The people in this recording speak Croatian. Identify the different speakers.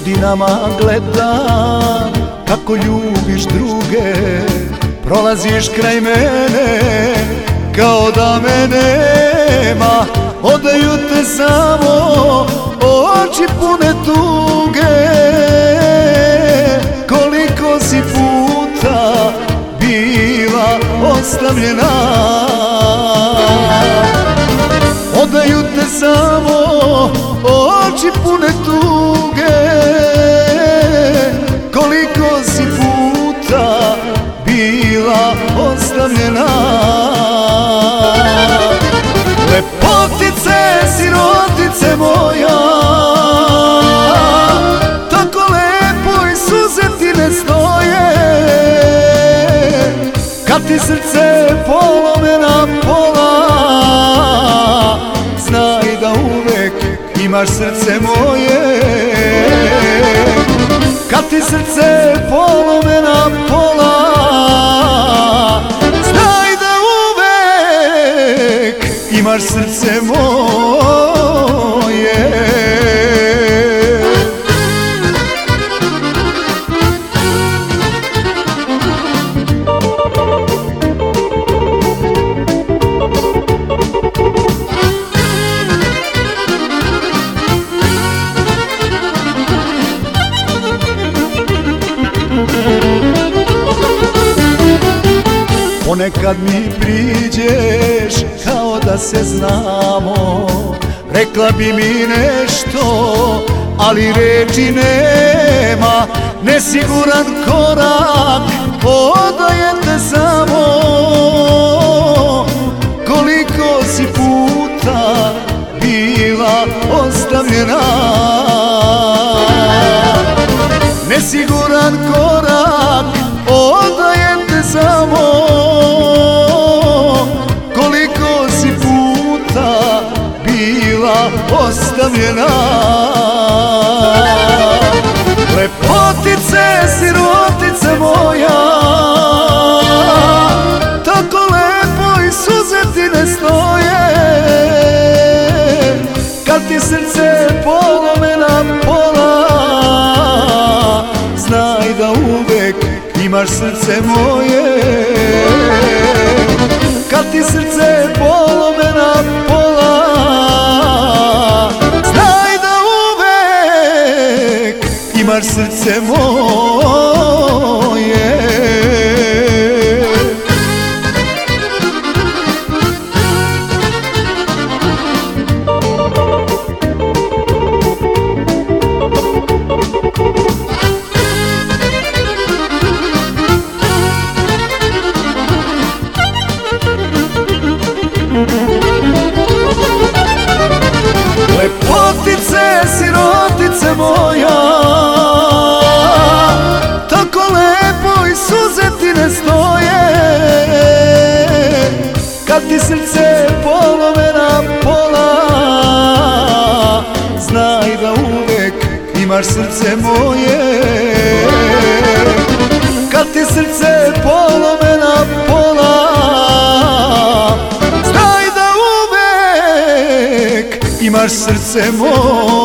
Speaker 1: Godinama gledam kako ljubiš druge Prolaziš kraj mene kao da me nema. Odaju te samo oči pune tuge. Koliko si puta bila ostavljena ostavljena Lepotice, sirotice moja Tako lepo i suze ti ne stoje. Kad ti srce polome na pola Znaj da uvek imaš srce moje. Kad ti srce polome na pola imaš srce moje. Ponekad mi priđeš da se znamo. Rekla bi mi nešto, ali reči nema. Nesiguran korak, odaje te samo. Koliko si puta bila ostavljena. Nesiguran korak, odaje te samo ostavljena. Lepotice, sirotice moja Tako lepo i suze ti ne stoje. Kad ti srce polome na pola Znaj da uvek imaš srce moje. Kad ti srce polome srce moje Kad ti srce polome na pola Znaj da uvek imaš srce moje. Kad ti srce polome na pola Znaj da uvek imaš srce moje